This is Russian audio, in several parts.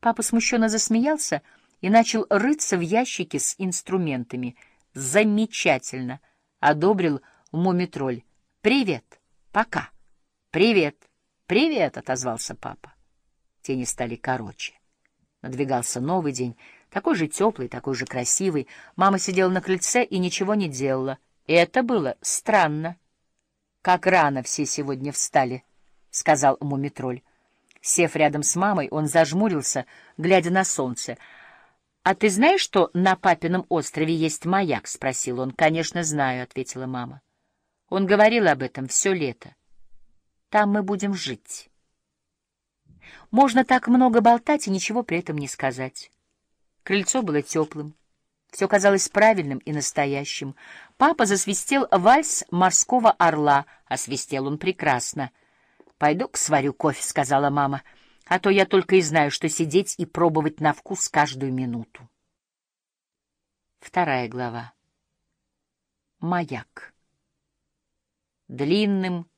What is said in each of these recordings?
Папа смущенно засмеялся и начал рыться в ящике с инструментами. «Замечательно!» — одобрил мумитроль. «Привет! Пока!» «Привет! Привет!» — отозвался папа. Тени стали короче. Надвигался новый день, такой же теплый, такой же красивый. Мама сидела на крыльце и ничего не делала. И это было странно. «Как рано все сегодня встали», — сказал мумитроль. Сев рядом с мамой, он зажмурился, глядя на солнце. «А ты знаешь, что на папином острове есть маяк?» — спросил он. «Конечно, знаю», — ответила мама. Он говорил об этом все лето. «Там мы будем жить». Можно так много болтать и ничего при этом не сказать. Крыльцо было теплым. Все казалось правильным и настоящим. Папа засвистел вальс морского орла, а свистел он прекрасно. «Пойду-ка сварю кофе», — сказала мама, — «а то я только и знаю, что сидеть и пробовать на вкус каждую минуту». Вторая глава. Маяк. Длинным,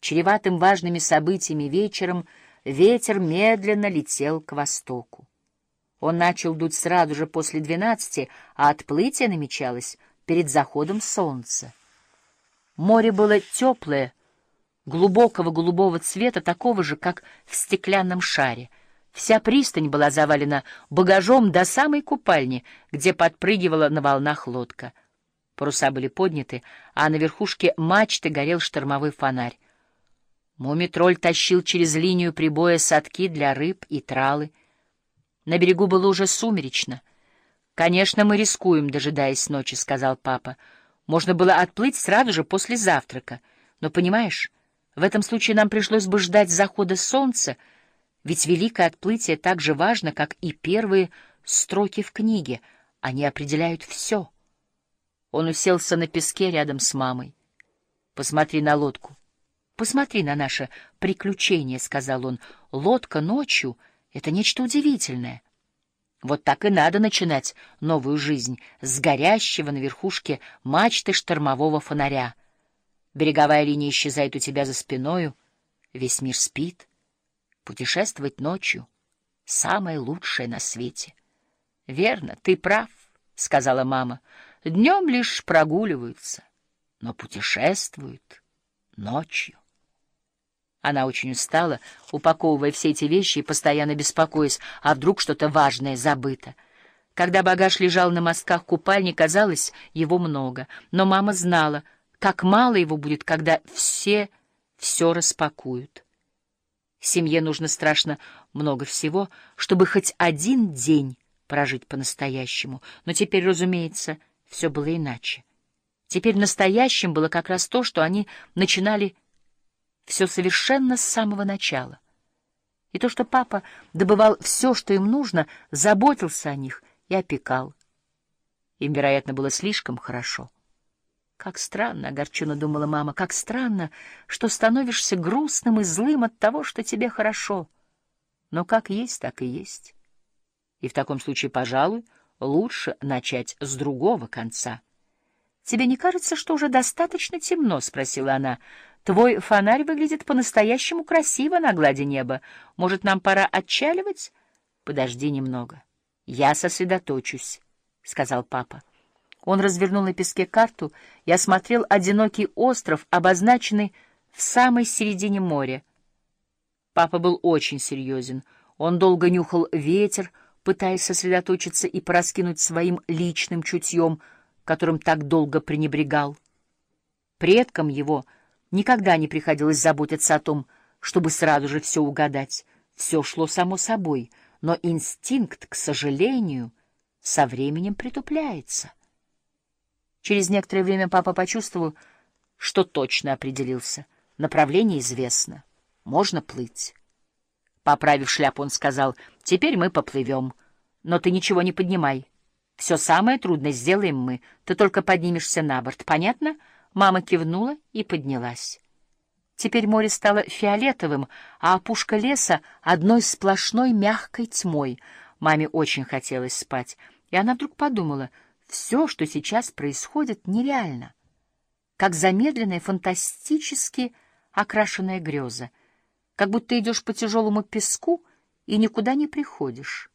чреватым важными событиями вечером ветер медленно летел к востоку. Он начал дуть сразу же после двенадцати, а отплытие намечалось перед заходом солнца. Море было теплое, глубокого голубого цвета, такого же, как в стеклянном шаре. Вся пристань была завалена багажом до самой купальни, где подпрыгивала на волнах лодка. Паруса были подняты, а на верхушке мачты горел штормовой фонарь. Мумитроль тащил через линию прибоя садки для рыб и тралы. На берегу было уже сумеречно. «Конечно, мы рискуем, дожидаясь ночи», — сказал папа. «Можно было отплыть сразу же после завтрака. Но, понимаешь, в этом случае нам пришлось бы ждать захода солнца, ведь великое отплытие так же важно, как и первые строки в книге. Они определяют все. Он уселся на песке рядом с мамой. «Посмотри на лодку. Посмотри на наше приключение», — сказал он. «Лодка ночью — это нечто удивительное». Вот так и надо начинать новую жизнь с горящего на верхушке мачты штормового фонаря — Береговая линия исчезает у тебя за спиною, весь мир спит. Путешествовать ночью — самое лучшее на свете. — Верно, ты прав, — сказала мама. — Днем лишь прогуливаются, но путешествуют ночью. Она очень устала, упаковывая все эти вещи и постоянно беспокоясь, а вдруг что-то важное забыто. Когда багаж лежал на мостках купальни, казалось, его много, но мама знала — как мало его будет, когда все все распакуют. Семье нужно страшно много всего, чтобы хоть один день прожить по-настоящему. Но теперь, разумеется, все было иначе. Теперь настоящим было как раз то, что они начинали все совершенно с самого начала. И то, что папа добывал все, что им нужно, заботился о них и опекал. Им, вероятно, было слишком хорошо. Как странно, — огорченно думала мама, — как странно, что становишься грустным и злым от того, что тебе хорошо. Но как есть, так и есть. И в таком случае, пожалуй, лучше начать с другого конца. — Тебе не кажется, что уже достаточно темно? — спросила она. — Твой фонарь выглядит по-настоящему красиво на глади неба. Может, нам пора отчаливать? — Подожди немного. — Я сосредоточусь, — сказал папа. Он развернул на песке карту и осмотрел одинокий остров, обозначенный в самой середине моря. Папа был очень серьезен. Он долго нюхал ветер, пытаясь сосредоточиться и пораскинуть своим личным чутьем, которым так долго пренебрегал. Предкам его никогда не приходилось заботиться о том, чтобы сразу же все угадать. Все шло само собой, но инстинкт, к сожалению, со временем притупляется. Через некоторое время папа почувствовал, что точно определился. Направление известно. Можно плыть. Поправив шляпу, он сказал, «Теперь мы поплывем. Но ты ничего не поднимай. Все самое трудное сделаем мы. Ты только поднимешься на борт. Понятно?» Мама кивнула и поднялась. Теперь море стало фиолетовым, а опушка леса — одной сплошной мягкой тьмой. Маме очень хотелось спать, и она вдруг подумала — все, что сейчас происходит, нереально, как замедленная, фантастически окрашенная греза, как будто идешь по тяжелому песку и никуда не приходишь.